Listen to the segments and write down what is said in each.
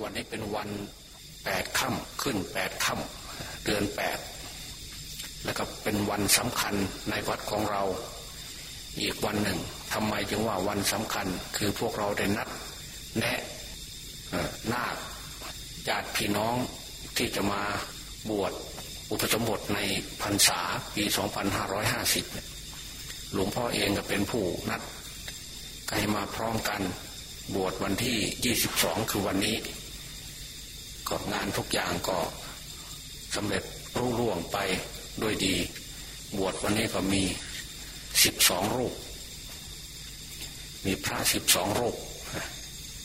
วันนี้เป็นวันแปดค่ำขึ้นแปดค่ำเดือนแปดแล้วก็เป็นวันสำคัญในวัดของเรา อีกวันหนึ่งทำไมจึงว่าวันสำคัญ คือพวกเราได้นัด แนะนาคญาติพี่น้องที่จะมาบวชอุปสมบทในพรรษาปี 2550 หลวงพ่อเองก็เป็นผู้นัดให้มาพร้อมกันบวชวันที่ 22 คือวันนี้ ก็งานทุกอย่างก็สำเร็จรุ่ร่วงไปด้วยดี บวชวันนี้ก็มี12รูป มีพระ12รูป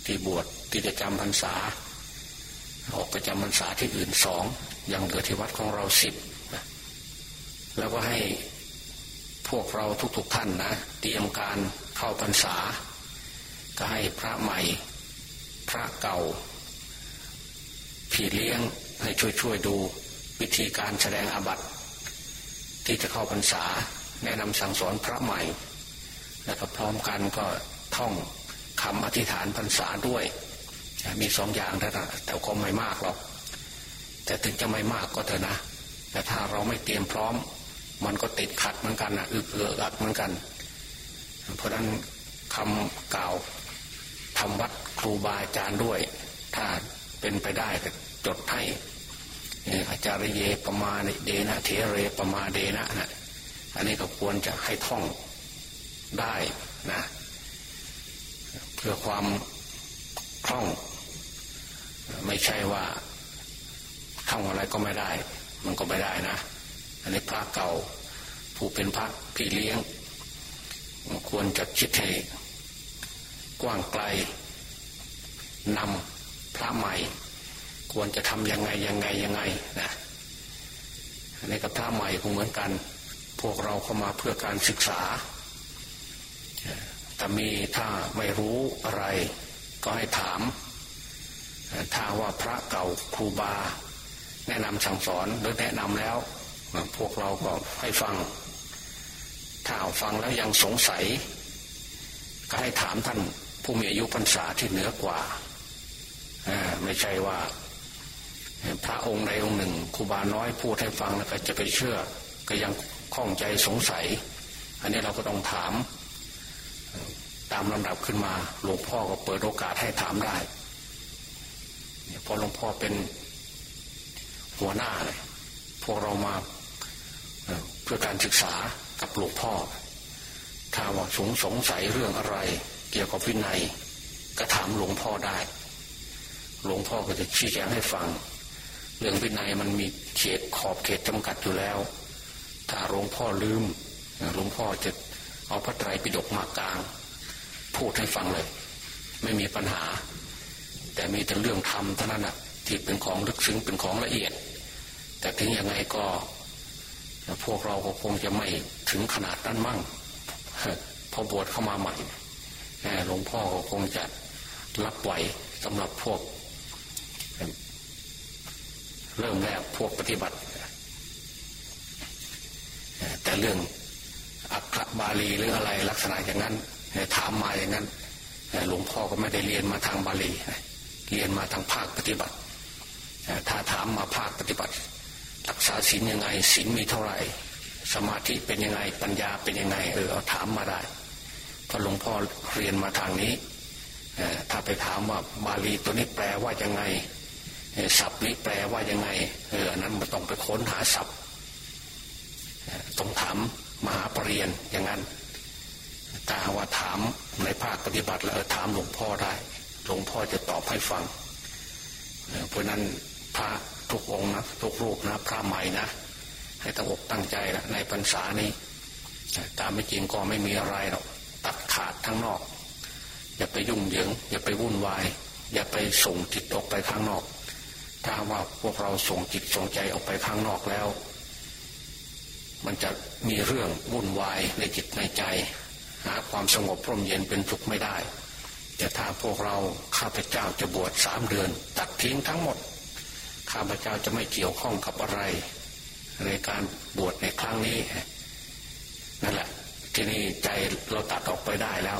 ที่บวชที่จะจำพรรษา ออกไปจำพรรษาที่อื่นสองยังเหลือที่วัดของเราสิบแล้วก็ให้พวกเราทุกๆทท่านนะเตรียมการเข้าพรรษา ก็ให้พระใหม่ พระเก่า พี่เลี้ยงให้ช่วยๆดูวิธีการแสดงอาบัติที่จะเข้าพรรษา แนะนำสั่งสอนพระใหม่ แล้วก็พร้อมกันก็ท่องคำอธิษฐานพรรษาด้วย มีสองอย่างแต่แต่ก็ไม่มากหรอกแต่ถึงจะไม่มากก็เถอะนะ แต่ถ้าเราไม่เตรียมพร้อม มันก็ติดขัดเหมือนกันนะอึกเอืออักเหมือนกัน เพราะนั้นคำกล่าวทำวัดครูบาอาจารย์ด้วย ถ้าเป็นไปได้ก็ จดให้อาจารย์เยปมาเดนะเทเรปมาเดนะนะอันนี้ก็ควรจะให้ท่องได้นะ เพื่อความคล่อง ไม่ใช่ว่าท่องอะไรก็ไม่ได้ มันก็ไม่ได้นะ อันนี้พระเก่าผู้เป็นพระพี่เลี้ยง ควรจะคิดให้กว้างไกลนำพระใหม่ ควรจะทำยังไงยังไงยังไงนะอันกับพระใหม่คงเหมือนกัน พวกเราเข้ามาเพื่อการศึกษาแต่มีถ้าไม่รู้อะไร ก็ให้ถาม ถ้าว่าพระเก่าครูบา แนะนำสั่งสอนหรือแนะนำแล้ว พวกเราก็ให้ฟัง ถ้าฟังแล้วยังสงสัย ก็ให้ถามท่านผู้มีอายุพรรษาที่เหนือกว่า ไม่ใช่ว่า พระองค์ใดองค์หนึ่งครูบาน้อยพูดให้ฟังแล้วก็จะไปเชื่อ ก็ยังข้องใจสงสัย อันนี้เราก็ต้องถาม ตามลำดับขึ้นมาหลวงพ่อก็เปิดโอกาสให้ถามได้เพราะหลวงพ่อเป็นหัวหน้าเลยพวกเรามาเพื่อการศึกษากับหลวงพ่อ ถ้าว่าสงสงสัยเรื่องอะไร เกี่ยวกับวินัย ก็ถามหลวงพ่อได้ หลวงพ่อก็จะชี้แจงให้ฟัง เรื่องวินัยมันมีเขตขอบเขตจำกัดอยู่แล้ว ถ้าหลวงพ่อลืมหลวงพ่อจะเอาพระไตรปิฎกมากลาง พูดให้ฟังเลย ไม่มีปัญหา แต่มีแต่เรื่องธรรมเท่านั้นนะที่เป็นของลึกซึ้งเป็นของละเอียด แต่ถึงยังไงก็ พวกเราก็คงจะไม่ถึงขนาดนั้นมั่งพอบวชเข้ามาใหม่หลวงพ่อก็คงจะรับไหวสำหรับพวก เริ่มแรกพวกปฏิบัติ แต่เรื่องอักขบาลีหรืออะไรลักษณะอย่างนั้นถามมาอย่างนั้นหลวงพ่อก็ไม่ได้เรียนมาทางบาลีเรียนมาทางภาคปฏิบัติถ้าถามมาภาคปฏิบัติ รักษาศีลยังไงศีลมีเท่าไหร่ สมาธิเป็นยังไงปัญญาเป็นยังไงเออเอาถามมาได้พอหลวงพ่อเรียนมาทางนี้ถ้าไปถามว่าบาลีตัวนี้แปลว่ายังไง ศัพท์นี้แปลว่ายังไงเออนั้นมันต้องไปค้นหาศัพท์ต้องถามมหาปรริญญาอย่างนั้นถ้าว่าถามในภาคปฏิบัติแล้วถามหลวงพ่อได้ หลวงพ่อจะตอบให้ฟัง เพราะนั้นพระทุกองนะทุกรูปนะพระใหม่นะ ให้ตั้งอกตั้งใจนะในพรรษานี้ตามไม่จริงก็ไม่มีอะไรหรอกตัดขาดทั้งนอก อย่าไปยุ่งเหยิง อย่าไปวุ่นวาย อย่าไปส่งจิตออกไปข้างนอก ถ้าว่าพวกเราส่งจิตส่งใจออกไปข้างนอกแล้ว มันจะมีเรื่องวุ่นวายในจิตในใจ หาความสงบร่มเย็นเป็นสุขไม่ได้แต่ถ้าพวกเราข้าพเจ้าจะบวชสามเดือน ตัดทิ้งทั้งหมด ข้าพเจ้าจะไม่เกี่ยวข้องกับอะไร ในการบวชในครั้งนี้นั่นแหละที่นี่ใจเราตัดออกไปได้แล้ว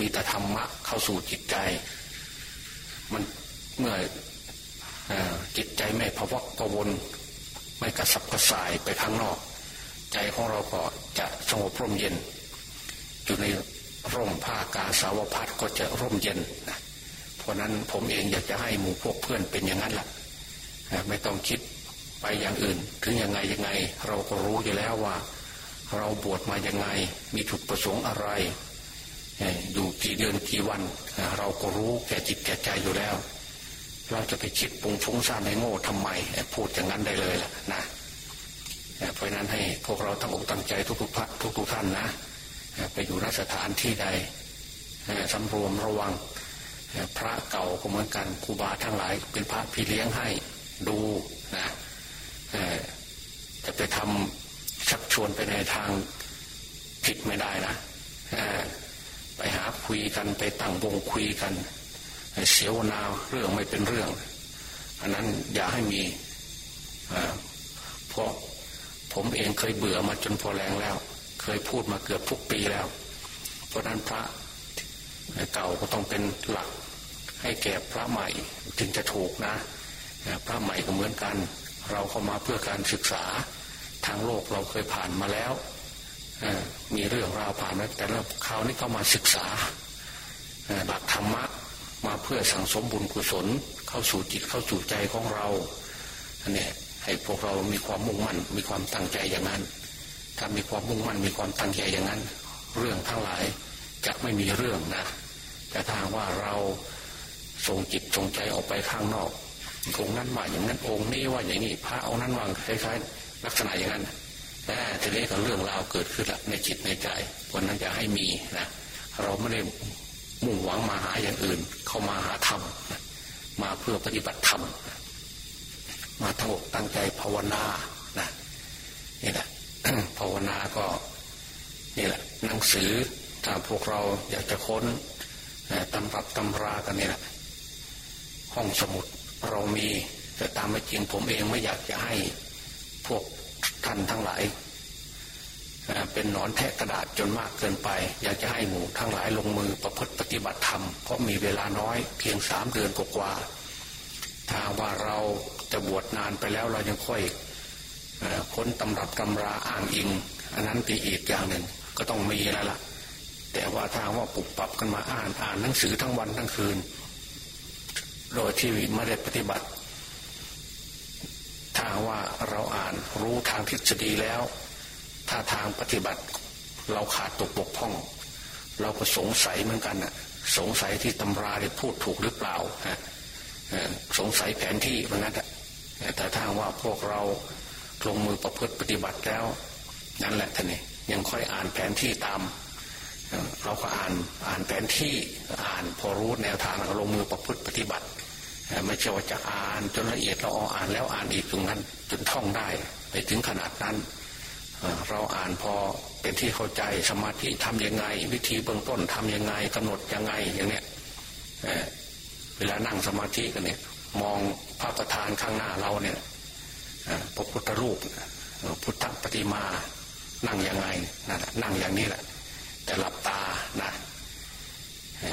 มีแต่ธรรมะเข้าสู่จิตใจ มันเมื่อ จิตใจไม่พวักพวนไม่กระสับกระส่ายไปข้างนอก ใจของเราก็จะสงบร่มเย็น อยู่ในร่มผ้ากาสาวพัดก็จะร่มเย็นนะเพราะนั้นผมเองอยากจะให้หมู่พวกเพื่อนเป็นอย่างนั้นแหละไม่ต้องคิดไปอย่างอื่น ถึงยังไงยังไง เราก็รู้อยู่แล้วว่า เราบวชมายังไง มีจุดประสงค์อะไรอยู่กี่เดือนกี่วัน เราก็รู้แก่จิตแก่ใจอยู่แล้ว เราจะไปคิดปุงฟุ้งซ่านในโง่ทำไมพูดอย่างนั้นได้เลยล่ะนะเพราะนั้นให้พวกเราตั้งอกตั้งใจทุกทุกทุกทุกท่านนะไปอยู่นสถานที่ใดสำรวมระวังพระเก่าก็เหมือนกันครูบาทั้งหลาย เป็นพระพี่เลี้ยงให้ดูนะจะไปทำชักชวนไปในทางผิดไม่ได้นะไปหาคุยกันไปตั้งวงคุยกัน เสียวนาเรื่องไม่เป็นเรื่อง อันนั้นอย่าให้มีเพราะผมเองเคยเบื่อมาจนพอแรงแล้ว เคยพูดมาเกือบทุกปีแล้ว เพราะนั้นพระเก่าก็ต้องเป็นหลัก ให้แก่พระใหม่จึงจะถูกนะพระใหม่ก็เหมือนกัน เราเข้ามาเพื่อการศึกษาทางโลกเราเคยผ่านมาแล้วมีเรื่องราวผ่านมาแต่ละคราวนี้เข้ามาศึกษาหลักธรรมะ มาเพื่อสั่งสมบุญกุศล เข้าสู่จิตเข้าสู่ใจของเราอันนี้ให้พวกเรามีความมุ่งมั่น มีความตั้งใจอย่างนั้น ถ้ามีความมุ่งมั่นมีความตั้งใจอย่างนั้น เรื่องทั้งหลายจะไม่มีเรื่องนะแต่ถ้าว่าเราส่งจิตส่งใจออกไปข้างนอกองนั้นว่าอย่างนั้นองค์นี้ว่าอย่างนี้พระอานั้นวางคล้ายๆลักษณะอย่างนั้นแต่ทีนี้ก็เรื่องราวเกิดขึ้นละในจิตในใจวันนั้นจะให้มีนะเราไม่ได้ มุ่งหวังมาหาอย่างอื่น เข้ามาหาธรรมมาเพื่อปฏิบัติธรรมมาทั้งอกตั้งใจภาวนานะนี่แหละภาวนาก็นี่แหละหนังสือถ้าพวกเราอยากจะค้นตำรับตำรากันนี่แหละห้องสมุดเรามี แต่ตามไม่จริงผมเองไม่อยากจะให้ พวกท่านทั้งหลาย เป็นหนอนแทะกระดาษจนมากเกินไป อยากจะให้หมู่ทั้งหลายลงมือประพฤติปฏิบัติธรรมเพราะมีเวลาน้อยเพียงสามเดือนกว่าถ้าว่าเราจะบวชนานไปแล้วเรายังค่อยค้นตำรับตำราอ้างอิง อันนั้นตีอีกอย่างหนึ่งก็ต้องมีแล้วล่ะ แต่ว่าทางว่าปุบปรับกันมาอ่านอ่านหนังสือทั้งวันทั้งคืน โดยที่ไม่ได้ปฏิบัติถ้าว่าเราอ่านรู้ทางทฤษฎีแล้ว ถ้าทางปฏิบัติ เราขาดตกบกพร่อง เราก็สงสัยเหมือนกันน่ะ สงสัยที่ตำราได้พูดถูกหรือเปล่าฮะสงสัยแผนที่เพราะนั้นแต่ถ้าว่าพวกเราลงมือประพฤติปฏิบัติแล้ว นั่นแหละท่านนี่ยังค่อยอ่านแผนที่ตามเราก็อ่านอ่านแผนที่อ่านพอรู้แนวทางเราลงมือประพฤติปฏิบัติไม่ใช่ว่าจะอ่านจนละเอียดเราอ่านแล้วอ่านอีกตรงนั้น จนท่องได้ไปถึงขนาดนั้น เราอ่านพอเป็นที่เข้าใจสมาธิทํำยังไง วิธีเบื้องต้นทํำยังไงกำหนดยังไงอย่างเนี้ยเวลานั่งสมาธิกันเนี่ย มองพระประธานข้างหน้าเราเนี่ยพระพุทธรูปพุทธปฏิมานั่งยังไงนั่นนั่งอย่างนี้แหละ แต่หลับตานะ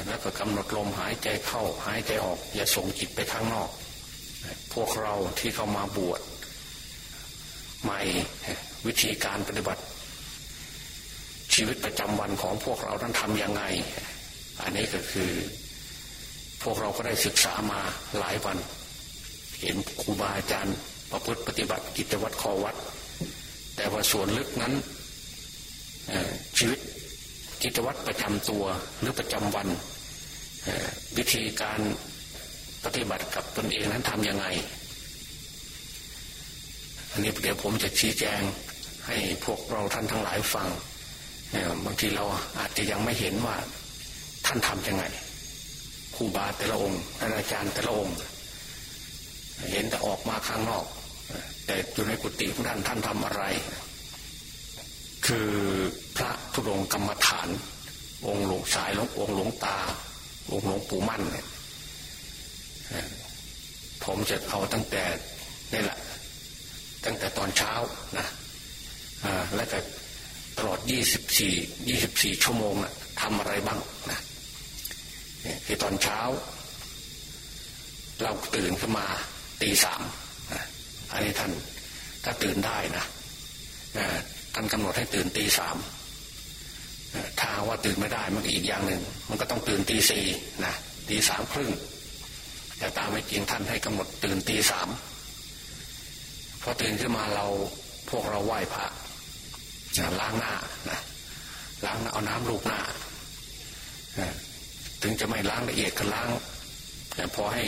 แล้วก็กำหนดลมหายใจเข้าหายใจออก อย่าส่งจิตไปข้างนอก พวกเราที่เข้ามาบวช ใหม่วิธีการปฏิบัติ ชีวิตประจำวันของพวกเราท่านทำยังไง อันนี้ก็คือ พวกเราก็ได้ศึกษามาหลายวัน เห็นครูบาอาจารย์ประพฤติปฏิบัติกิจวัตรคอวัด แต่ว่าส่วนลึกนั้นชีวิตกิจวัตรประจำตัวหรือประจำวันวิธีการปฏิบัติกับตนเองนั้นทำยังไง อันนี้เดี๋ยวผมจะชี้แจงให้พวกเราท่านทั้งหลายฟังบางทีเราอาจจะยังไม่เห็นว่าท่านทำยังไงครูบาแต่ละองค์อาจารย์แต่ละองค์ เห็นแต่ออกมาข้างนอก แต่อยู่ในกุฏิของท่านท่านทำอะไร คือพระทุรงกรรมฐาน องค์หลวงสายหลวงองค์หลวงตา องค์หลวงปู่มั่นเนี่ยผมจะเอาตั้งแต่นี่แหละ ตั้งแต่ตอนเช้านะและก็ตลอด 24 24 ชั่วโมงนะทำอะไรบ้างนะคือตอนเช้า เราตื่นขึ้นมาตีสามอันนี้ท่านถ้าตื่นได้นะท่านกำหนดให้ตื่นตีสามถ้าว่าตื่นไม่ได้มันอีกอย่างหนึ่ง มันก็ต้องตื่นตีสี่นะตีสามครึ่งแต่ตามไม่จริงท่านให้กำหนดตื่นตีสาม อตื่นขึ้นมาเราพวกเราไหว้พระล้างหน้านะล้างเอาน้ำลูบหน้าถึงจะไม่ล้างละเอียดก็ล้าง แต่พอให้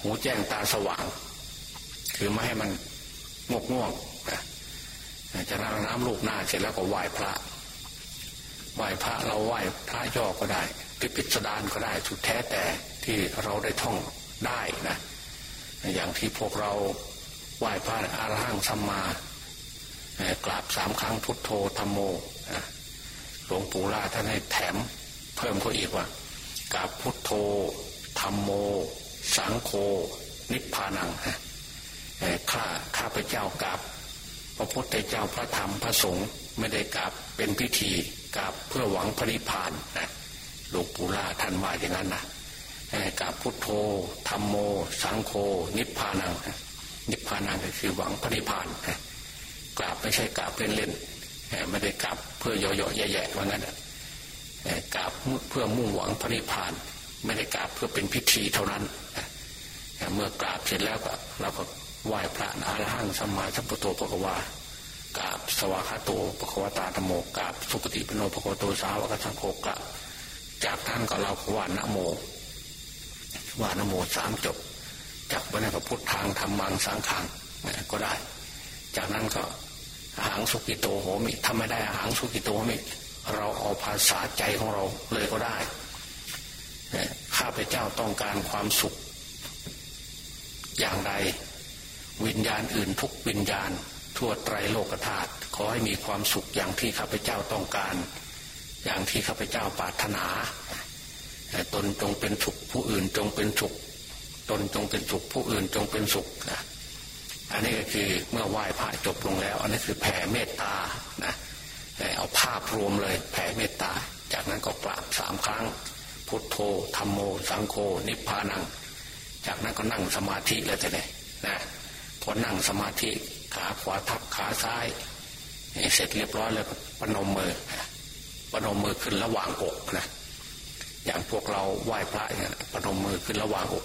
หูแจ้งตาสว่าง คือไม่ให้มันงกง่วงจะล้างน้ำลูบหน้าเสร็จแล้วก็ไหว้พระไหว้พระเราไหว้พระย่อก็ได้พิพิสดารก็ได้สุดแท้แต่ที่เราได้ท่องได้นะ อย่างที่พวกเราไหว้พระอารหังสัมมากราบสามครั้งพุทโธธรรมโมหลวงปู่ล่าท่านให้แถม เพิ่มเขาอีกว่ากราบพุทโธธรรมโม สังโฆนิพพานังข้าข้าพเจ้ากราบพระพุทธเจ้าพระธรรมพระสงฆ์ไม่ได้กราบเป็นพิธีกราบเพื่อหวังพระนิพพานนะหลวงปู่ล่าท่านว่าอย่างนั้นนะ กราบพุทโธธรรมโม สังโฆนิพพานัง นิพพานังก็คือหวังพระนิพพานกราบไม่ใช่กราบเล่นๆไม่ได้กราบเพื่อย่อๆแย่ๆว่างั้นกราบเพื่อมุ่งหวังพระนิพพาน ไม่ได้กราบเพื่อเป็นพิธีเท่านั้นเมื่อกราบเสร็จแล้วก็เราก็ไหว้พระอรหังสมมาสัพพุโตปะกวากราบสวากาโตปะกวตาธโมกราบสุปฏิปโนปะกวโตสาวกสังโฆกราบจากท่านก็เราว่านโม ว่านโมสามจบจากวันนี้ก็พุทธทางธรรมังสังขังก็ได้ จากนั้นก็หางสุกิโตโหมิทำไม่ได้หางสุกิโตโหมิ เราเอาภาษาใจของเราเลยก็ได้ข้าพเจ้าต้องการความสุข อย่างใดวิญญาณอื่นทุกวิญญาณ ทั่วไตรโลกธาตุขอให้มีความสุขอย่างที่ข้าพเจ้าต้องการ อย่างที่ข้าพเจ้าปรารถนา ตนจงเป็นสุขผู้อื่นจงเป็นสุข ตนจงเป็นสุขผู้อื่นจงเป็นสุขนะอันนี้ก็คือเมื่อไหว้พระจบลงแล้ว อันนี้คือแผ่เมตตานะเอาภาพรวมเลยแผ่เมตตา จากนั้นก็กราบสามครั้ง พุทโธธรรมโม สังโฆนิพพานัง จากนั้นก็นั่งสมาธิแล้วจะไดนะพอนั่งสมาธิขาขวาทับขาซ้ายเสร็จเรียบร้อยแล้วปนมมือปนมมือขึ้นระหว่างอกนะ อย่างพวกเราไหว้พระเนี่ยปนมมือขึ้นระหว่างอก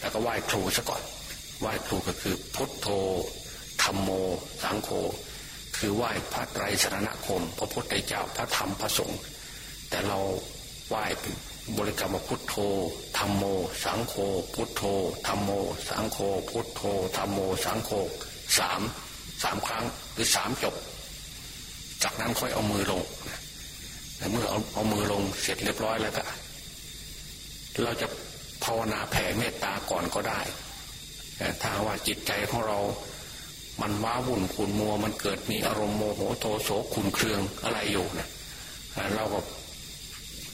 แล้วก็ไหว้ครูซะก่อน ไหว้ครูก็คือพุทโธธรรมโม สังโฆ คือไหว้พระไตรสรณคม พระพุทธเจ้า พระธรรม พระสงฆ์ แต่เราไหว้บริกรรมพุทโธธรรมโม สังโฆ พุทโธธรรมโม สังโฆ พุทโธธรรมโม สังโฆสามสามครั้งหรือสามจบ จากนั้นค่อยเอามือลง เมื่อเอาเอามือลงเสร็จเรียบร้อยแล้วก็เราจะภาวนาแผ่เมตตาก่อนก็ได้ถ้าว่าจิตใจของเรา มันว้าวุ่นขุนมัว มันเกิดมีอารมณ์โมโหโทโสขุนเคืองอะไรอยู่เนะเราก็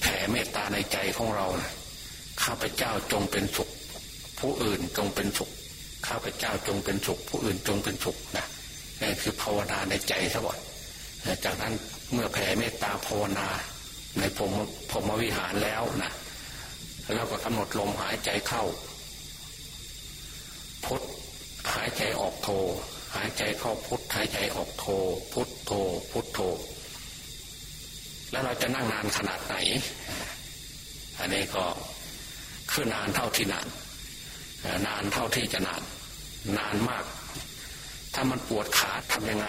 แผ่เมตตาในใจของเรานะข้าพเจ้าจงเป็นสุข ผู้อื่นจงเป็นสุข ข้าพเจ้าจงเป็นสุข ผู้อื่นจงเป็นสุขนะนี่คือภาวนาในใจซะก่อนจากนั้นเมื่อแผ่เมตตาภาวนาในพรมพรมวิหารแล้วนะแล้วก็กำหนดลมหายใจเข้าพุทหายใจออกโท หายใจเข้าพุทหายใจออกโท พุทโท พุทโท แล้วเราจะนั่งนานขนาดไหน อันนี้ก็คือนานเท่าที่นานนานเท่าที่จะนาน นานมาก ถ้ามันปวดขาทำยังไง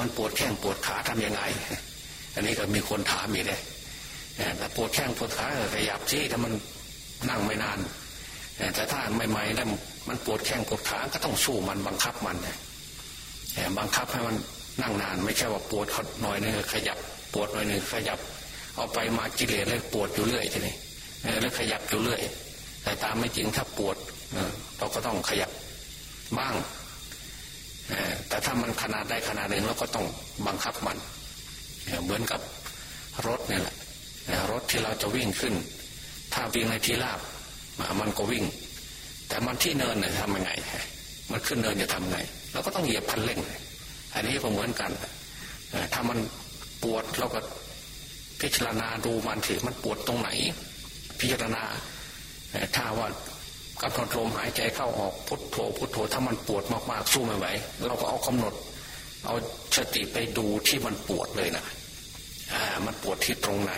มันปวดแข้งปวดขาทำยังไง อันนี้ก็มีคนถามอีกเลยแต่ปวดแข้งปวดขาขยับซี่ถ้ามันนั่งไม่นานแต่ถ้าใหม่ๆแล้วมันปวดแข้งปวดขาก็ต้องสู้มันบังคับมันบังคับให้มันนั่งนานไม่ใช่ว่าปวดหน่อยนึงขยับ ปวดหน่อยนึงขยับ เอาไปมากิเลสเลยปวดอยู่เรื่อยทีนี้แล้วขยับอยู่เรื่อย แต่ตามไม่จริงถ้าปวดเราก็ต้องขยับบ้าง แต่ถ้ามันขนาดได้ขนาดหนึ่งเราก็ต้องบังคับมันเหมือนกับรถเนี่ยแหละรถที่เราจะวิ่งขึ้น ถ้าวิ่งในที่ราบมันก็วิ่ง แต่มันที่เนินเนี่ยทำยังไง มันขึ้นเนินจะทำไงเราก็ต้องเหยียบคันเร่ง อันนี้ก็เหมือนกันถ้ามันปวดเราก็พิจารณาดูมันสิมันปวดตรงไหน พิจารณาถ้าว่า กำหนดลมหายใจเข้าออกพุทโธพุทโธถ้ามันปวดมากๆสู้ไม่ไหวเราก็เอากำหนด เอาสติไปดูที่มันปวดเลยนะอ่ามันปวดที่ตรงไหน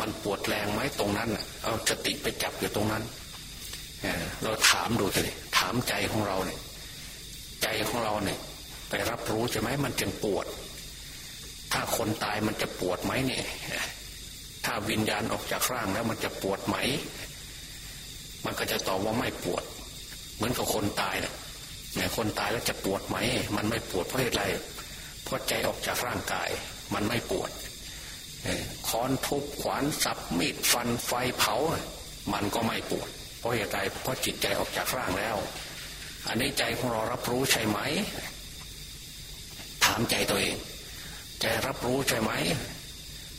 มันปวดแรงไหมตรงนั้นเอาสติไปจับอยู่ตรงนั้นเราถามดูสิถามใจของเราเนี่ย ใจของเราเนี่ย ไปรับรู้ใช่ไหมมันจึงปวด ถ้าคนตายมันจะปวดไหมเนี่ย ถ้าวิญญาณออกจากร่างแล้วมันจะปวดไหม มันก็จะตอบว่าไม่ปวด เหมือนกับคนตายเนี่คนตายแล้วจะปวดไหม มันไม่ปวดเพราะเหตุไรเพราะใจออกจากร่างกาย มันไม่ปวดค้อนทุบขวานสับมีดฟันไฟเผา มันก็ไม่ปวด เพราะเหตุใดเพราะจิตใจออกจากร่างแล้ว อันนี้ใจของเรารับรู้ใช่ไหม ถามใจตัวเอง ใจรับรู้ใช่ไหม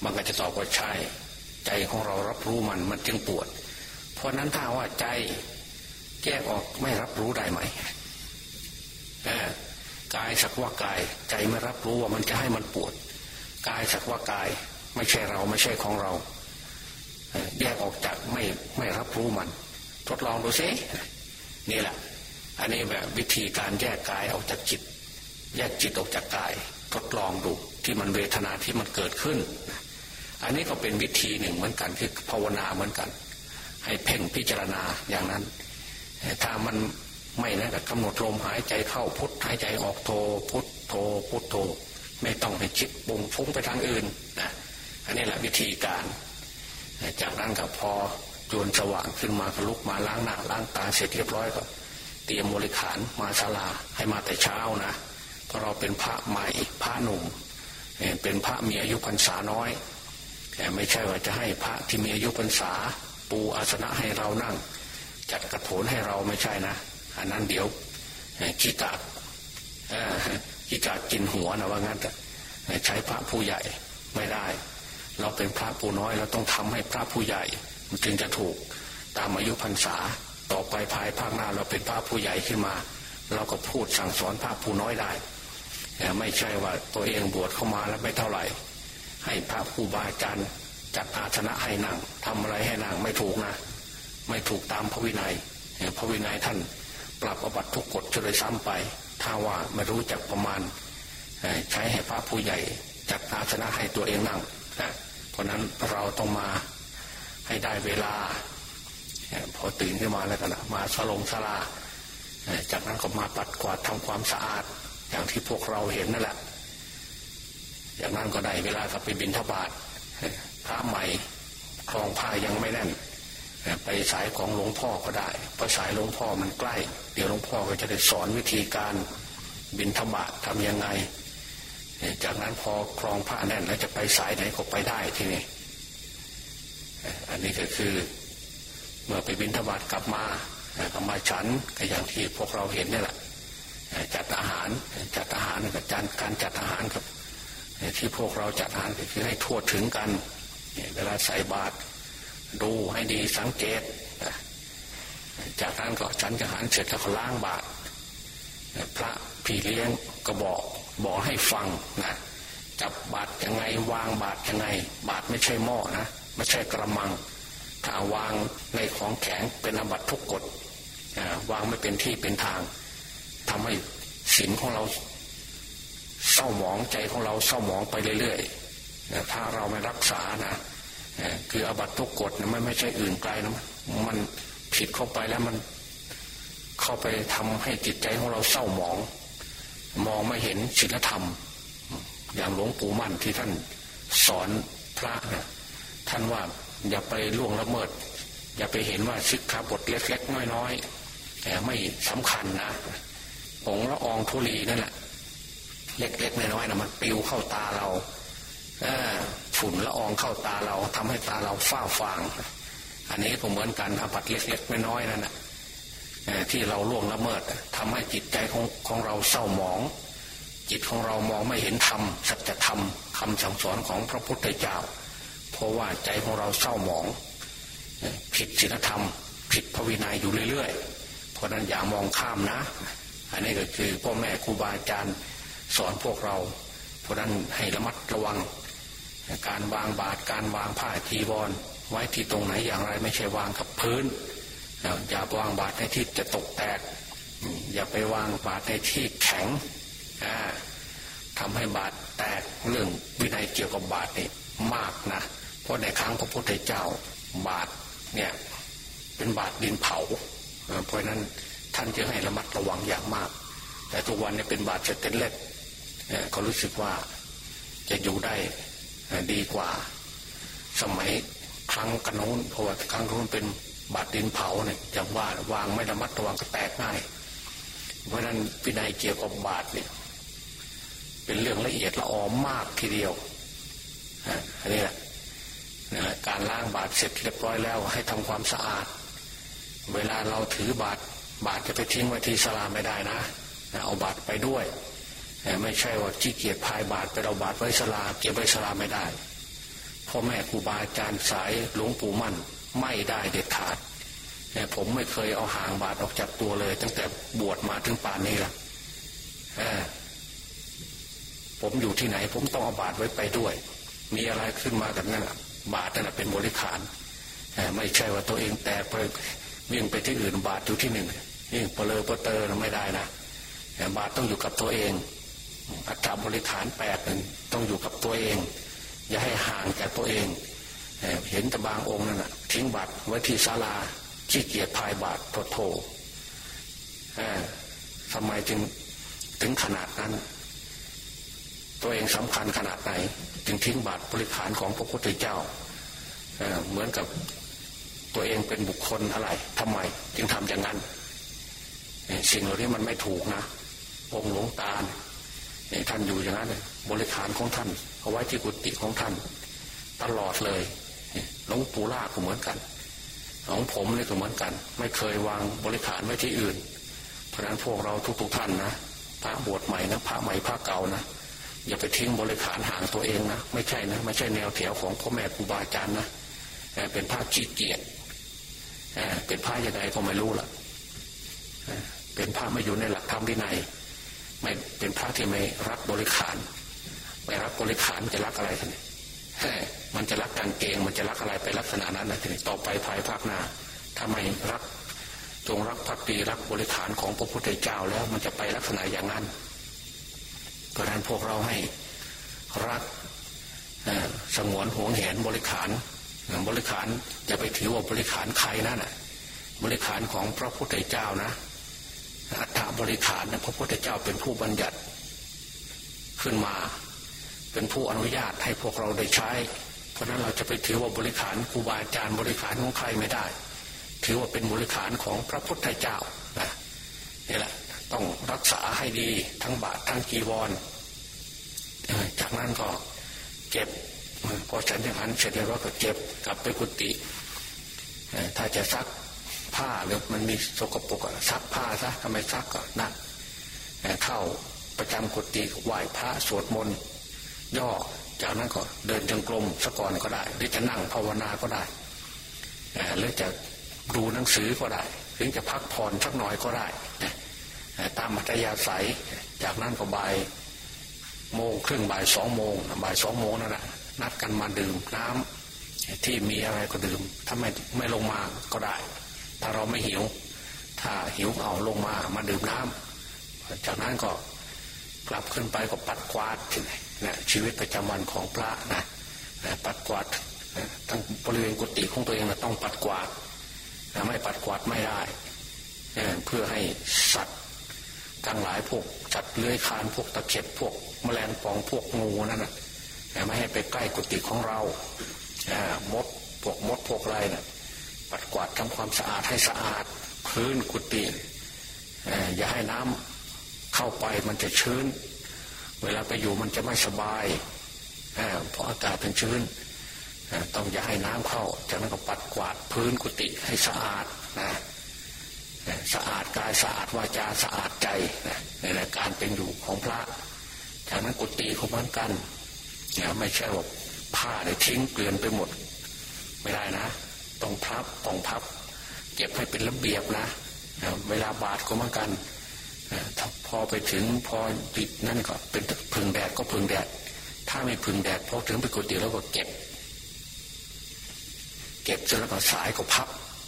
มันก็จะตอบว่าใช่ ใจของเรารับรู้มันมันจึงปวด เพราะนั้นถ้าว่าใจแยกออกไม่รับรู้ได้ไหมกายสักว่ากาย ใจไม่รับรู้ว่ามันจะให้มันปวดกายสักว่ากาย ไม่ใช่เราไม่ใช่ของเราแยกออกจากไม่ไม่รับรู้มัน ทดลองดูซินี่แหละ อันนี้แบบวิธีการแยกกายออกจากจิต แยกจิตออกจากกาย ทดลองดูที่มันเวทนาที่มันเกิดขึ้น อันนี้ก็เป็นวิธีหนึ่งเหมือนกันคือภาวนาเหมือนกัน ให้เพ่งพิจารณาอย่างนั้น ถ้ามันไม่นะกำหนดลมหายใจเข้าพุทหายใจออกโทพุทโทพุทโทไม่ต้องไปจิตบุงฟุ้งไปทางอื่นนะอันนี้แหละวิธีการ จากนั้นก็พอจวนสว่างขึ้นมาก็ลุกมาล้างหน้าล้างตาเสร็จเรียบร้อยก็เตรียมบริขารมาศาลาให้มาแต่เช้านะเพราะเราเป็นพระใหม่พระหนุ่มเป็นพระมีอายุพรรษาน้อย แต่ไม่ใช่ว่าจะให้พระที่มีอายุพรรษา ปูอาสนะให้เรานั่ง จัดกระโถนให้เราไม่ใช่นะอันนั้นเดี๋ยวขี้กาดขี้กาดกินหัวนะว่างั้นใช้พระผู้ใหญ่ไม่ได้ เราเป็นพระผู้น้อยเราต้องทำให้พระผู้ใหญ่มันจึงจะถูกตามอายุพรรษาต่อไปภายภาคหน้าเราเป็นพระผู้ใหญ่ขึ้นมา เราก็พูดสั่งสอนพระผู้น้อยได้แต่ไม่ใช่ว่าตัวเองบวชเข้ามาแล้วไม่เท่าไหร่ ให้พระผู้บาอาจารย์ จัดอาสนะให้นั่งทำอะไรให้นั่งไม่ถูกนะ ไม่ถูกตามพระวินัยพระวินัยท่านปรับอบัตทุกกฎจะเลยซ้ำไป ถ้าว่าไม่รู้จักประมาณ ใช้ให้พระผู้ใหญ่จัดอาสนะให้ตัวเองนั่งเพราะนั้นเราต้องมาให้ได้เวลา พอตื่นขึ้นมาแล้วกันมาสลงสลา จากนั้นก็มาปัดกวาดทำความสะอาด อย่างที่พวกเราเห็นนั่นแหละอย่างนั้นก็ได้เวลากับไปบินทบาท พระใหม่คลองผ้ายังไม่แน่นไปสายของหลวงพ่อก็ได้เพราะสายหลวงพ่อมันใกล้ เดี๋ยวหลวงพ่อก็จะได้สอนวิธีการบินธบาทำยังไง จากนั้นพอคลองผ้าแน่นแล้วจะไปสายไหนก็ไปได้ทีนี้อันนี้ก็คือเมื่อไปบินทบาทกลับมาก็มาฉันก็อย่างที่พวกเราเห็นนี่แหละจัดอาหารจัดอาหารกับการจัดอาหารครับ ที่พวกเราจัดอาหารก็คือให้ทั่วถึงกันเวลาใส่บาตรดูให้ดีสังเกต จากนั้นก็ฉันอาหารเสร็จแล้วก็ล้างบาตรพระพี่เลี้ยงก็บอกบอกให้ฟังนะจับบาตรยังไงวางบาตรยังไง บาตรไม่ใช่หม้อนะไม่ใช่กระมัง ถ้าวางในของแข็งเป็นอบัตทุกกฎวางไม่เป็นที่เป็นทางทำให้ศีลของเรา ศร้าหมองใจของเราเศร้าหมองไปเรื่อยๆถ้าเราไม่รักษานะคืออบัตทุกกฎนะมันไม่ใช่อื่นไกลนะมันผิดเข้าไปแล้วมันเข้าไปทำให้จิตใจของเราเศร้าหมอง มองไม่เห็นศีลธรรม อย่างหลวงปู่มั่นที่ท่านสอนพระนะท่านว่าอย่าไปล่วงละเมิด อย่าไปเห็นว่าชิกขาบทเล็กๆน้อยๆแต่ไม่สำคัญนะผงละอองธุลีนั่นแหละ เล็กๆน้อยๆนะมันปิวเข้าตาเราฝุ่นละอองเข้าตาเราทำให้ตาเราฝ้าฟาง อันนี้ก็เหมือนกันอาบัตเล็กๆน้อยๆนั่นแหะที่เราล่วงละเมิดทำให้จิตใจของของเราเศร้าหมอง จิตของเรามองไม่เห็นธรรมสัจธรรมคำสั่งสอนของพระพุทธเจ้า เพราะว่าใจของเราเศร้าหมอง ผิดศีลธรรม ผิดพระวินัยอยู่เรื่อยๆ เพราะนั้นอย่ามองข้ามนะ อันนี้ก็คือพ่อแม่ครูบาอาจารย์ สอนพวกเรา เพราะนั้นให้ระมัดระวัง การวางบาตรการวางผ้าจีวร ไว้ที่ตรงไหนอย่างไรไม่ใช่วางกับพื้นอย่าวางบาตรในที่จะตกแตก อย่าไปวางบาตรในที่แข็งทำให้บาตรแตกเรื่องวินัยเกี่ยวกับบาตรนี่มากนะเพราะในครั้งพระพุทธเจ้าบาตรเนี่ยเป็นบาตรดินเผาเพราะนั้นท่านจะให้ระมัดระวังอย่างมาก แต่ทุกวันนี้เป็นบาตรเตนเล็ด เขารู้สึกว่าจะอยู่ได้ดีกว่า สมัยครั้งกันนู้นเพราะว่าครั้งนู้นเป็นบาดดินเผาเนี่ยจังว่าวางไม่ระมัดระวังก็แตกง่ายเพราะนั้นพินัยเกี่ยวกับบาดเนี่ย เป็นเรื่องละเอียดละออมมากทีเดียวอันนี้แหละการล้างบาดเสร็จเรียบร้อยแล้ว ให้ทำความสะอาด เวลาเราถือบาดบาดจะไปทิ้งไว้ที่สลาไม่ได้นะ เอาบาดไปด้วย ไม่ใช่ว่าขี้เกียจพายบาดไปเราบาดไว้สลาเก็บไว้สลาไม่ได้พ่อแม่ครูบาอาจารย์สายหลวงปู่มั่นไม่ได้เด็ดขาดผมไม่เคยเอาหางบาดออกจากตัวเลย ตั้งแต่บวชมาถึงป่านนี้ละผมอยู่ที่ไหน ผมต้องเอาบาดไว้ไปด้วย มีอะไรขึ้นมากันนั่นบาดนั่นเป็นบริขารไม่ใช่ว่าตัวเองแต่ไปวิ่งไปที่อื่นบาดอยู่ที่หนึ่งนี่เปลือเปเตอร์ไม่ได้นะบาดต้องอยู่กับตัวเอง อัตราบริขารแปดหนึ่งต้องอยู่กับตัวเอง อย่าให้ห่างจากตัวเองเห็นต่บางองค์นั่นแหะทิ้งบาตรไว้ที่ศาลาขี้เกียจพายบาตรโทโถทำไมจึงถึงขนาดนั้น ตัวเองสำคัญขนาดไหน จึงทิ้งบาตรบริขารของพระพุทธเจ้าเเหมือนกับตัวเองเป็นบุคคลอะไรทำไม จึงทำอย่างนั้นสิ่งเหล่านี้มันไม่ถูกนะองค์หลวงตาเนี่ย ท่านอยู่อย่างนั้นบริขารของท่านเอาไว้ที่กุฏิของท่าน ตลอดเลยหลวงปู่ล่าก็เหมือนกันของผมนี่ก็เหมือนกัน ไม่เคยวางบริขารไว้ที่อื่น เพราะนั้นพวกเราทุกๆท่านนะพระบวชใหม่นะพระใหม่พระเก่านะอย่าไปทิ้งบริขารห่างตัวเองนะไม่ใช่นะไม่ใช่แนวแถวของพ่อแม่ครูบาอาจารย์นะเป็นพระขี้เกียจเป็นพระยังไงก็ไม่รู้ล่ะเป็นพระไม่อยู่ในหลักธรรมวินัย ไม่เป็นพระที่ไม่รักบริขารไม่รักบริขารมันจะรักอะไรท่านมันจะรักกางเกง มันจะรักอะไรไปลักษณะนั้นนะทีนี้ต่อไปภายภาคหน้าถ้าไม่รักจงรักพักดีรักบริขารของพระพุทธเจ้าแล้วมันจะไปลักษณะอย่างนั้นเพราะนั้นพวกเราให้รักสงวนหวงแหนบริขารบริขารจะไปถือว่าบริขารใครนั่นน่ะบริขารของพระพุทธเจ้านะ อัฏฐบริขารนะพระพุทธเจ้าเป็นผู้บัญญัติ ขึ้นมา เป็นผู้อนุญาตให้พวกเราได้ใช้ เพราะนั้นเราจะไปถือว่าบริขารครูบาอาจารย์บริขารของใครไม่ได้ ถือว่าเป็นบริขารของพระพุทธเจ้านะนี่แหละต้องรักษาให้ดีทั้งบาททั้งกีวร จากนั้นก็เก็บพอฉันย่างนั้นเสร็จแล้วก็เก็บกลับไปกุฏิถ้าจะซัก ผ้าหรือมันมีสกปรกซักผ้าซะทำไมซักก็นั่นเข้าประจำกุฏิไหว้พระสวดมนต์ย่อจากนั้นก็เดินจงกรมสก่อนก็ได้ หรือจะนั่งภาวนาก็ได้หรือจะดูหนังสือก็ได้ หรือจะพักผ่อนสักหน่อยก็ได้ ตามมัธยาศัย จากนั้นก็บ่ายโมงครึ่งบ่ายสองโมงบ่ายสองโมงนั่นแหละนัดกันมาดื่มน้ำที่มีอะไรก็ดื่มถ้าไม่ไม่ลงมาก็ได้ ถ้าเราไม่หิว ถ้าหิวเอาลงมามาดื่มน้ำจากนั้นก็กลับขึ้นไปก็ปัดกวาดนะชีวิตประจำวันของพระนะปัดกวาดทั้งบริเวณกุฏิของตัวเองนะต้องปัดกวาดไม่ปัดกวาดไม่ได้เพื่อให้สัตว์ทั้งหลายพวกจัดเลื้อยคานพวกตะเข็บพวกแมลงปองพวกงูนั่นนะไม่ให้ไปใกล้กุฏิของเรามดพวกมดพวกไรนะ่ะ ปัดกวาดทำความสะอาดให้สะอาด พื้นกุฏิอย่าให้น้ำเข้าไปมันจะชื้น เวลาไปอยู่มันจะไม่สบายเพราะอากาศเป็นชื้นต้องอย่าให้น้ำเข้า จากนั้นก็ปัดกวาดพื้นกุฏิให้สะอาดนะสะอาดกายสะอาดวาจาสะอาดใจในการเป็นอยู่ของพระ จากนั้นกุฏิของมันกันไม่ใช่ว่าผ้าเลยทิ้งเกลื่อนไปหมด ไม่ได้นะ ต้องพับต้องพับ เก็บให้เป็นระเบียบนะเวลาบาดก็เหมือนกันพอไปถึงพอติดนั่นก็เป็นพึงแดดก็พึงแดด ถ้าไม่พึงแดดพอถึงไปกุฏิแล้วก็เก็บ เก็บเสร็จแล้วก็สายก็พับ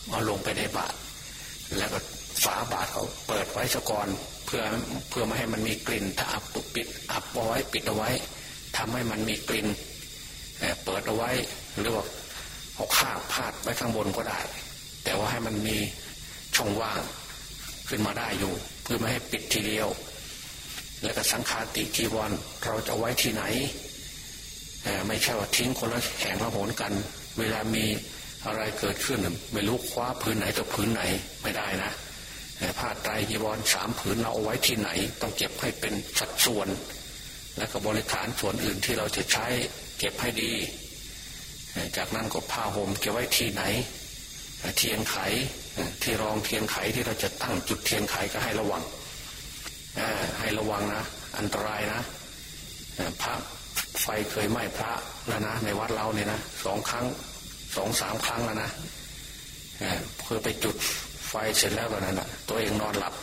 เอาลงไปในบาตรแล้วก็ฝาบาตรเขาเปิดไว้ซะก่อนเพื่อเพื่อไม่ให้มันมีกลิ่น ถ้าอับตุปิด อับเอาไว้ปิดเอาไว้ทำให้มันมีกลิ่นเปิดเอาไว้หรือว่า เอาข้าพาดไว้ข้างบนก็ได้ แต่ว่าให้มันมีช่องว่างขึ้นมาได้อยู่ เพื่อไม่ให้ปิดทีเดียว แล้วก็สังขาติจีวรเราจะไว้ที่ไหนไม่ใช่ว่าทิ้งคนละแห่งละหนกัน เวลามีอะไรเกิดขึ้นไม่รู้คว้าพื้นไหนกับพื้นไหนไม่ได้นะผ้าไตรยีวรสามผืนเราเอาไว้ที่ไหน ต้องเก็บให้เป็นสัดส่วน แล้วก็บริการส่วนอื่นที่เราจะใช้เก็บให้ดี จากนั้นก็ผ้าห่มเก็บไว้ที่ไหน เทียนไขที่รองเทียนไขที่เราจะตั้งจุดเทียนไขก็ให้ระวังให้ระวังนะ อันตรายนะพระไฟเคยไหม้พระแล้วนะ ในวัดเราเนี่ยนะสองครั้งสองสามครั้งแล้วนะเพื่อไปจุดไฟเสร็จแล้วก็นั่นนะตัวเองนอนหลับ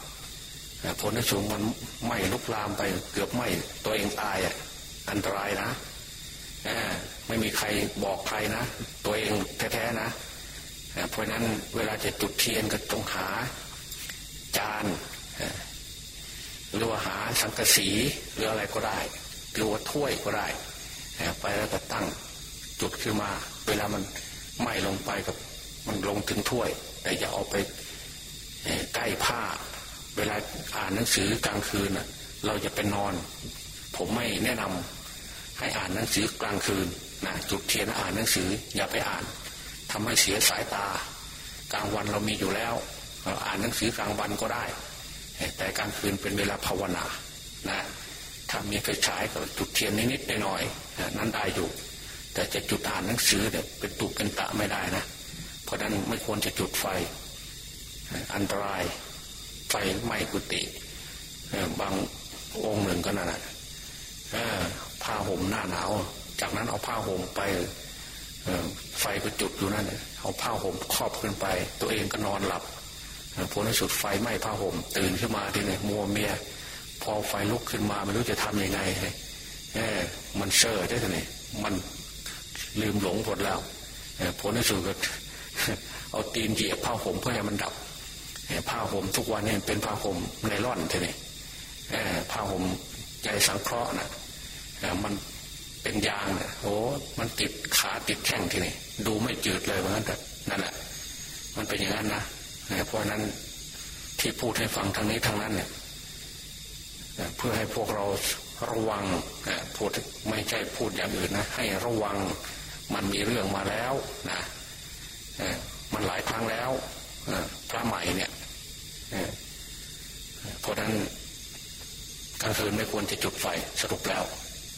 ผลที่สูงมันไหม้ลุกลามไปเกือบไหม้ตัวเองตายอะอันตรายนะ ไม่มีใครบอกใครนะ ตัวเองแท้ๆนะเพราะนั้นเวลาจะจุดเทียนก็ต้องหา จานหรือว่าหาสังกะสีหรืออะไรก็ได้หรือว่าถ้วยก็ได้ไปแล้วก็ตั้งจุดขึ้นมา เวลามันไหม้ลงไปกับมันลงถึงถ้วย แต่อย่าเอาไปใกล้ผ้า เวลาอ่านหนังสือกลางคืนเราจะไปนอน ผมไม่แนะนำ ให้อ่านหนังสือกลางคืนนะจุดเทียนอ่านหนังสืออย่าไปอ่านทำให้เสียสายตา กลางวันเรามีอยู่แล้วเราอ่านหนังสือกลางวันก็ได้ แต่กลางคืนเป็นเวลาภาวนานะถ้ามีไฟฉายก็จุดเทียนนิดๆหน่อยๆนั้นได้อยู่ แต่จะจุดอ่านหนังสือเนี่ยเป็นตุกเป็นตะไม่ได้นะ เพราะนั้นไม่ควรจะจุดไฟ อันตรายไฟไหม้กุฏิบางองค์หนึ่งก็นั่นแหละ ผ้าห่มหน้าหนาว จากนั้นเอาผ้าห่มไปไฟก็จุดอยู่นั่นเอาผ้าห่มครอบขึ้นไป ตัวเองก็นอนหลับผลในสุดไฟไหม้ผ้าห่ม ตื่นขึ้นมาทีนี้มัวเมีย พอไฟลุกขึ้นมาไม่รู้จะทํำยังไงเออมันเซ่อได้ทีนี้มันลืมหลงหมดแล้วผลในสุดก็เอาตีนเหยียบผ้าห่มเพื่อให้มันดับผ้าห่มทุกวันนี่เป็นผ้าห่มไนล่อนทีนี้ผ้าห่มใจสังเคราะห์นะ มันเป็นยางเนี่ยโอ้มันติดขาติดแข้งทีนี้ดูไม่จืดเลยเพราะนั้นนั่นแหละมันเป็นอย่างนั้นนะเพราะนั้นที่พูดให้ฟังทางนี้ทางนั้นเนี่ยเพื่อให้พวกเราระวังพูดไม่ใช่พูดอย่างอื่นนะ ให้ระวังมันมีเรื่องมาแล้วนะมันหลายครั้งแล้วพระใหม่เนี่ยเพราะนั้นกลางคืนไม่ควรจะจุดไฟสรุปแล้ว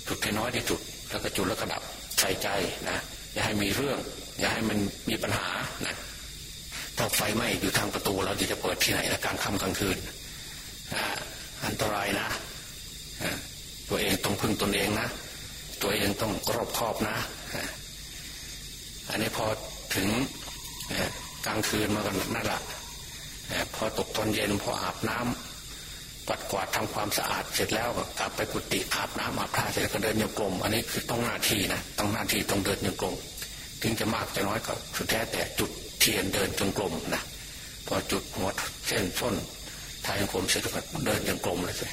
จุดแค่น้อยที่จุดแล้วก็จุดแล้วก็ดับใส่ใจนะอย่าให้มีเรื่อง อย่าให้มันมีปัญหานะถ้าไฟไหม้อยู่ทางประตูเราจะจะเปิดที่ไหนละกลางค่ำกลางคืนอันตรายนะตัวเองต้องพึ่งตนเองนะ ตัวเองต้องรอบคอบนะ อันนี้พอถึงกลางคืนมากันนั่นแหละพอตกตอนเย็นพออาบน้ำ ปัดกวาดทำความสะอาดเสร็จแล้วก็กลับไปกุฏิอาบน้ำอาบท่าเสร็จแล้วก็เดินโยกลมอันนี้คือต้องหน้าที่นะต้องหน้าที่ต้องเดินโยกลมถึงจะมากจะน้อยก็สุดแท้แต่จุดเทียนเดินจงกลมนะพอจุดหัวเส้นส้นทายกลมเสร็จแล้วก็เดินจงกลมเลยสิ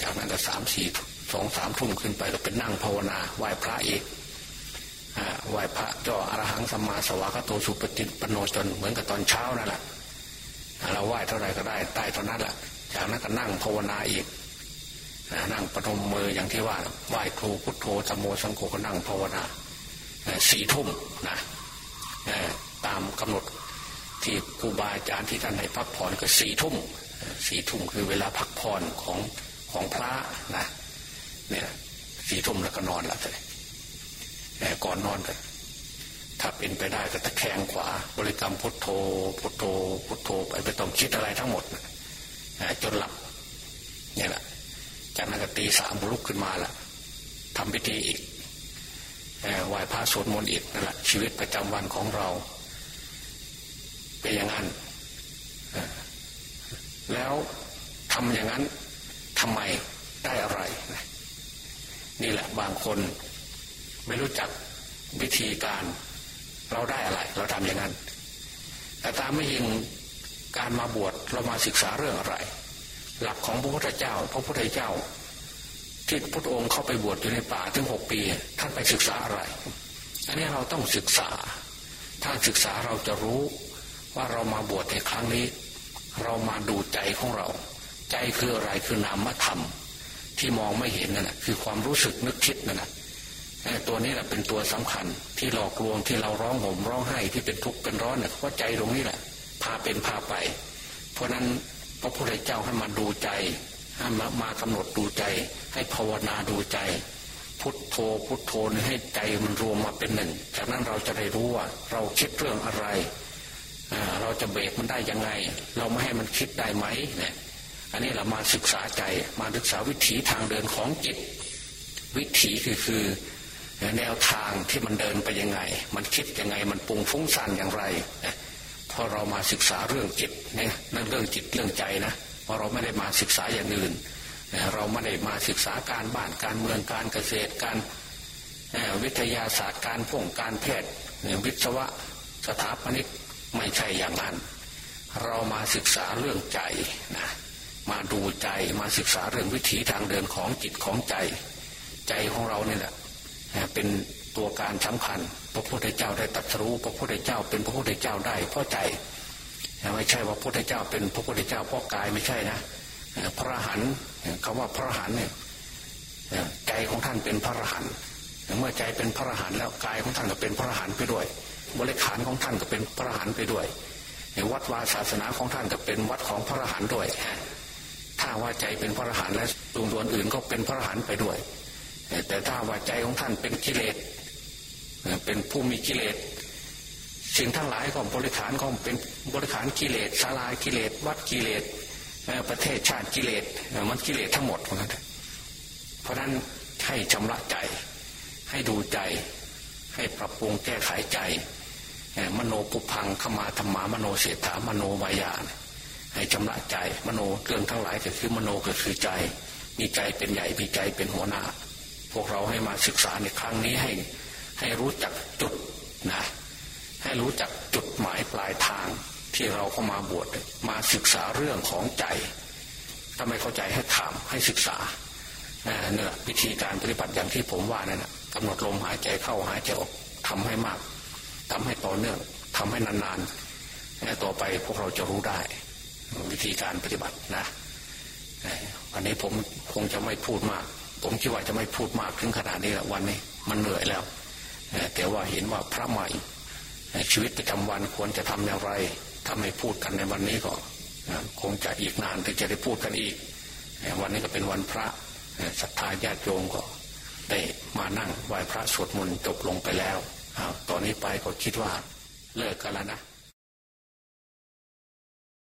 จากนั้นก็สามสี่สองสามทุ่มขึ้นไปก็เป็นนั่งภาวนาไหว้พระอีกไหว้พระเจ้าอรหังสัมมาสวากโตสุปฏิปโนจนเหมือนกับตอนเช้านั่นแหละ เราไหว้เท่าไรก็ได้ใต้เท่านั้นแหละจากนั้นก็นั่งภาวนาอีกนั่งปฐมมืออย่างที่ว่าไหว้ครูพุทโธสมโมสังโฆก็นั่งภาวนาสี่ทุ่มนะตามกำหนดที่ครูบาอาจารย์ที่ท่านให้พักผ่อนก็สี่ทุ่มสี่ทุ่มคือเวลาพักผ่อนของของพระนะเนี่ยสี่ทุ่มแล้วก็นอนละเลยแต่ก่อนนอนกัน ถ้าเป็นไปได้ก็ตะแคงขวา บริกรรมพุทโธพุทโธพุทโธไปไปต้องคิดอะไรทั้งหมดจนหลับเนี่ยแหละจากนั้นก็ตีสามลุกขึ้นมาละทำพิธีอีกไหว้พระสวดมนต์อีกนั่นแหละชีวิตประจำวันของเรา เป็นอย่างนั้นแล้วทำอย่างนั้นทำไมได้อะไร นี่แหละบางคนไม่รู้จักวิธีการ เราได้อะไร เราทำอย่างนั้น แต่ตามไม่ยิงการมาบวชเรามาศึกษาเรื่องอะไร หลักของพระพุทธเจ้า พระพุทธเจ้า ที่พระองค์เข้าไปบวชอยู่ในป่าถึงหกปี ท่านไปศึกษาอะไร อันนี้เราต้องศึกษา ถ้าศึกษาเราจะรู้ว่าเรามาบวชในครั้งนี้ เรามาดูใจของเรา ใจคืออะไรคือนามธรรม ที่มองไม่เห็นนั่นแหะคือความรู้สึกนึกคิดนั่นแหะ ตัวนี้แหละเป็นตัวสำคัญ ที่หลอกลวงที่เราร้องห่มร้องไห้ที่เป็นทุกข์เป็นร้อนเนี่ยเพราะใจตรงนี้แหละ พาเป็นพาไป เพราะนั้นพระพุทธเจ้าให้มาดูใจให้มามากำหนดดูใจ ให้ภาวนาดูใจ พุทโธพุทโธให้ใจมันรวมมาเป็นหนึ่ง จากนั้นเราจะได้รู้ว่า เราคิดเรื่องอะไรเราจะเบรกมันได้ยังไง เราไม่ให้มันคิดได้ไหมเนี่ยอันนี้เรามาศึกษาใจมาศึกษาวิถีทางเดินของจิต วิถีคือคือ แนวทางที่มันเดินไปยังไง มันคิดยังไงมันปรุงฟุ้งซ่านอย่างไรพอเรามาศึกษาเรื่องจิตเนี่ยนั่นเรื่องจิตเรื่องใจนะเพราะเราไม่ได้มาศึกษาอย่างอื่นเราไม่ได้มาศึกษาการบ้านการเมืองการเกษตรการวิทยาศาสตร์การพ่งการแพทย์วิศวะสถาปนิกไม่ใช่อย่างนั้น เรามาศึกษาเรื่องใจนะมาดูใจมาศึกษาเรื่องวิถีทางเดินของจิตของใจ ใจของเราเนี่ยแหละ เป็นตัวการสำคัญ พระพุทธเจ้าได้ตรัสรู้ พระพุทธเจ้าเป็นพระพุทธเจ้าได้เพราะใจไม่ใช่ว่าพระพุทธเจ้าเป็นพระพุทธเจ้าเพราะกายไม่ใช่นะพระหันคำว่าพระหันเนี่ยใจของท่านเป็นพระหันเมื่อใจเป็นพระหันแล้วกายของท่านก็เป็นพระหันไปด้วย บริขารของท่านก็เป็นพระหันไปด้วยวัดวาศาสนาของท่านก็เป็นวัดของพระหันด้วย ถ้าว่าใจเป็นพระหันและดวงดวงอื่นก็เป็นพระหันไปด้วย แต่ถ้าว่าใจของท่านเป็นกิเลสเป็นผู้มีกิเลสสิ่งทั้งหลายของบริขารของเป็นบริขารกิเลสศาลากิเลสวัดกิเลสประเทศชาติกิเลสมันกิเลสทั้งหมดเพราะนั้นเพราะนั้นให้ชำระใจ ให้ดูใจ ให้ปรับปรุงแก้ไขใจ มโนปุพังขมาธรรมามโนเสถามโนวายานให้ชำระใจ มโนเรื่องทั้งหลายก็คือมโนก็คือใจ มีใจเป็นใหญ่มีใจเป็นหัวหน้า วกเราให้มาศึกษาในครั้งนี้ให้ให้รู้จักจุดนะให้รู้จักจุดหมายปลายทางที่เราเข้ามาบวชมาศึกษาเรื่องของใจถ้าไม่เข้าใจให้ถามให้ศึกษาเนี่ยวิธีการปฏิบัติอย่างที่ผมว่านั่นนะกำหนดลมหายใจเข้าหายใจออกทำให้มากทำให้ต่อเนื่องทำให้นานๆต่อไปพวกเราจะรู้ได้ วิธีการปฏิบัตินะวันนี้ผมคงจะไม่พูดมาก ผมคิดว่าจะไม่พูดมากถึงขนาดนี้ละวันนี้ มันเหนื่อยแล้ว แต่ว่าเห็นว่าพระใหม่ ชีวิตประจำวันควรจะทำอย่างไรถ้าไม่พูดกันในวันนี้ก็คงจะอีกนานถึงจะได้พูดกันอีก วันนี้ก็เป็นวันพระศรัทธาญาติโยมก็ได้มานั่งไหว้พระสวดมนต์จบลงไปแล้วตอนนี้ไปก็คิดว่าเลิกกันแล้วนะ